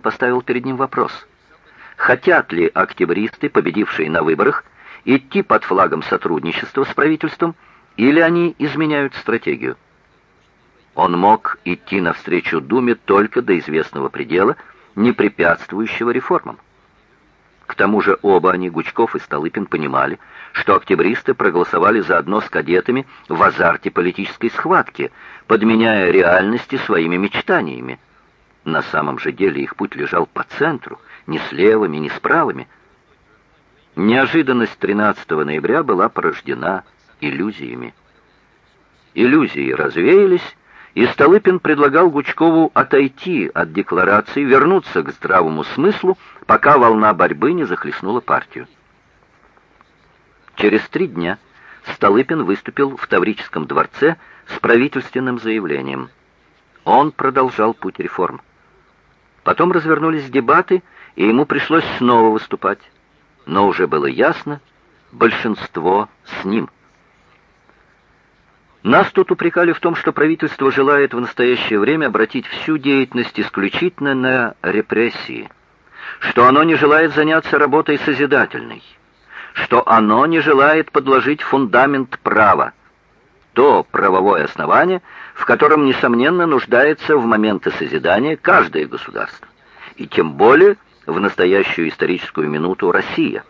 поставил перед ним вопрос. Хотят ли октябристы, победившие на выборах, идти под флагом сотрудничества с правительством, или они изменяют стратегию? Он мог идти навстречу Думе только до известного предела, не препятствующего реформам. К тому же оба они, Гучков и Столыпин, понимали, что октябристы проголосовали заодно с кадетами в азарте политической схватки, подменяя реальности своими мечтаниями. На самом же деле их путь лежал по центру, ни с левыми, ни с правыми. Неожиданность 13 ноября была порождена иллюзиями. Иллюзии развеялись, и Столыпин предлагал Гучкову отойти от декларации, вернуться к здравому смыслу, пока волна борьбы не захлестнула партию. Через три дня Столыпин выступил в Таврическом дворце с правительственным заявлением. Он продолжал путь реформ. Потом развернулись дебаты, и ему пришлось снова выступать. Но уже было ясно, большинство с ним – нас тут упрекали в том, что правительство желает в настоящее время обратить всю деятельность исключительно на репрессии, что оно не желает заняться работой созидательной, что оно не желает подложить фундамент права, то правовое основание, в котором, несомненно, нуждается в моменты созидания каждое государство, и тем более в настоящую историческую минуту Россия.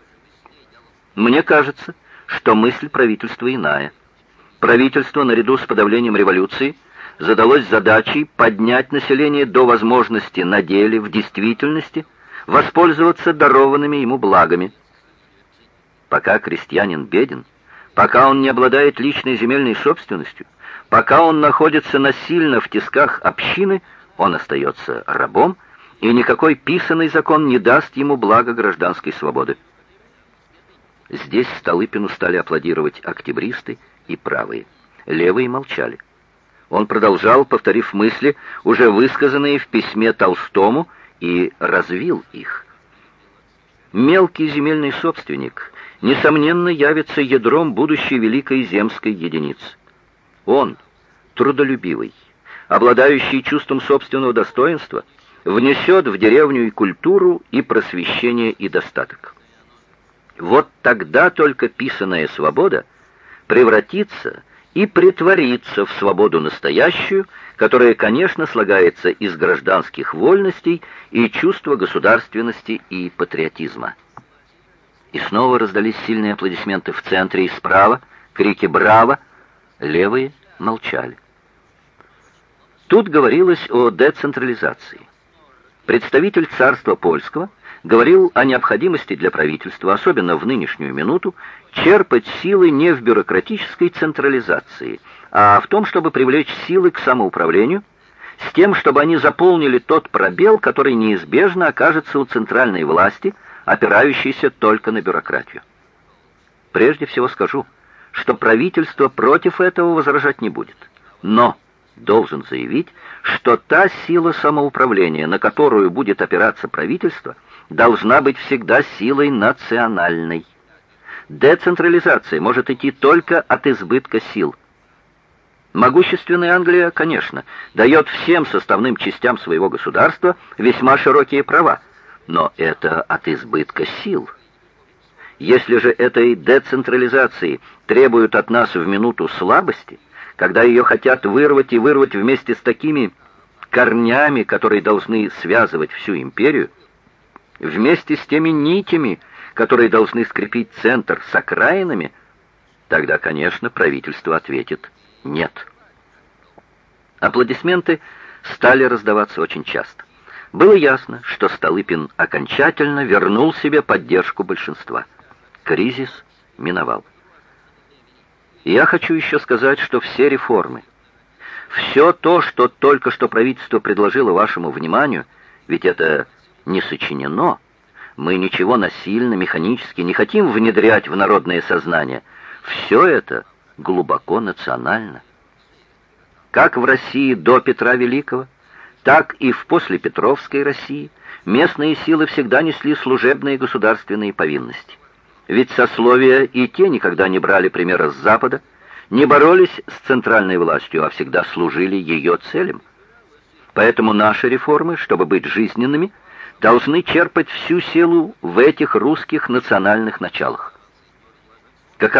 Мне кажется, что мысль правительства иная – правительство, наряду с подавлением революции, задалось задачей поднять население до возможности на деле, в действительности, воспользоваться дарованными ему благами. Пока крестьянин беден, пока он не обладает личной земельной собственностью, пока он находится насильно в тисках общины, он остается рабом, и никакой писанный закон не даст ему блага гражданской свободы. Здесь Столыпину стали аплодировать октябристы и правые. Левые молчали. Он продолжал, повторив мысли, уже высказанные в письме Толстому, и развил их. Мелкий земельный собственник, несомненно, явится ядром будущей великой земской единицы. Он, трудолюбивый, обладающий чувством собственного достоинства, внесет в деревню и культуру, и просвещение, и достаток. Вот тогда только писаная свобода превратится и притворится в свободу настоящую, которая, конечно, слагается из гражданских вольностей и чувства государственности и патриотизма. И снова раздались сильные аплодисменты в центре и справа, крики «Браво!», левые молчали. Тут говорилось о децентрализации. Представитель царства польского – говорил о необходимости для правительства, особенно в нынешнюю минуту, черпать силы не в бюрократической централизации, а в том, чтобы привлечь силы к самоуправлению, с тем, чтобы они заполнили тот пробел, который неизбежно окажется у центральной власти, опирающейся только на бюрократию. Прежде всего скажу, что правительство против этого возражать не будет. Но должен заявить, что та сила самоуправления, на которую будет опираться правительство – должна быть всегда силой национальной. Децентрализация может идти только от избытка сил. Могущественная Англия, конечно, дает всем составным частям своего государства весьма широкие права, но это от избытка сил. Если же этой децентрализации требуют от нас в минуту слабости, когда ее хотят вырвать и вырвать вместе с такими корнями, которые должны связывать всю империю, вместе с теми нитями, которые должны скрепить центр с окраинами, тогда, конечно, правительство ответит «нет». Аплодисменты стали раздаваться очень часто. Было ясно, что Столыпин окончательно вернул себе поддержку большинства. Кризис миновал. Я хочу еще сказать, что все реформы, все то, что только что правительство предложило вашему вниманию, ведь это не сочинено. Мы ничего насильно, механически не хотим внедрять в народное сознание. Все это глубоко национально. Как в России до Петра Великого, так и в послепетровской России местные силы всегда несли служебные государственные повинности. Ведь сословия и те никогда не брали примера с Запада, не боролись с центральной властью, а всегда служили ее целям. Поэтому наши реформы, чтобы быть жизненными, должны черпать всю силу в этих русских национальных началах. Каковы